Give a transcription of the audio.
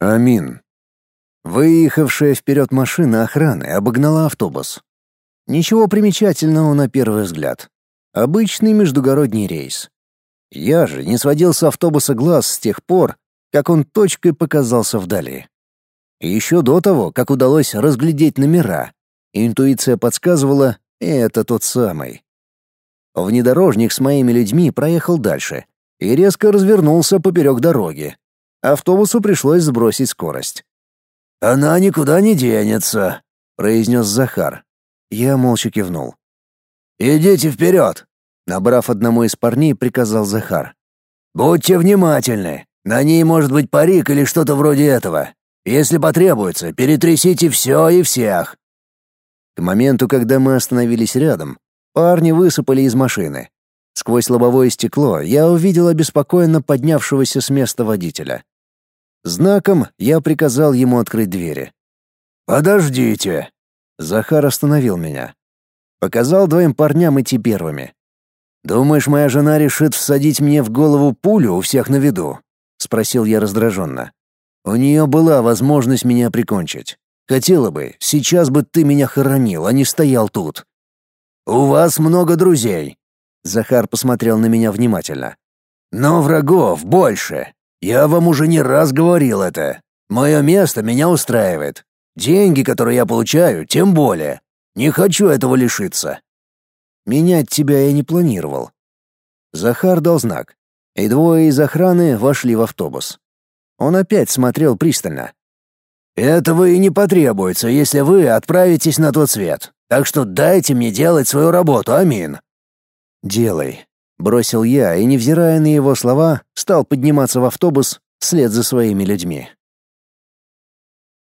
Амин. Выехавшая вперед машина охраны обогнала автобус. Ничего примечательного на первый взгляд. Обычный междугородний рейс. Я же не сводил с автобуса глаз с тех пор, как он точкой показался вдали. И еще до того, как удалось разглядеть номера, интуиция подсказывала, это тот самый. Внедорожник с моими людьми проехал дальше и резко развернулся поперек дороги. Автобусу пришлось сбросить скорость. «Она никуда не денется», — произнес Захар. Я молча кивнул. «Идите вперед!» Набрав одному из парней, приказал Захар. «Будьте внимательны. На ней может быть парик или что-то вроде этого. Если потребуется, перетрясите все и всех». К моменту, когда мы остановились рядом, парни высыпали из машины. Сквозь лобовое стекло я увидел обеспокоенно поднявшегося с места водителя. Знаком я приказал ему открыть двери. «Подождите!» Захар остановил меня. Показал двоим парням идти первыми. «Думаешь, моя жена решит всадить мне в голову пулю у всех на виду?» — спросил я раздраженно. «У нее была возможность меня прикончить. Хотела бы, сейчас бы ты меня хоронил, а не стоял тут». «У вас много друзей», — Захар посмотрел на меня внимательно. «Но врагов больше. Я вам уже не раз говорил это. Мое место меня устраивает. Деньги, которые я получаю, тем более. Не хочу этого лишиться. Менять тебя я не планировал. Захар дал знак, и двое из охраны вошли в автобус. Он опять смотрел пристально. Этого и не потребуется, если вы отправитесь на тот свет. Так что дайте мне делать свою работу, Амин. Делай, бросил я и, невзирая на его слова, стал подниматься в автобус вслед за своими людьми.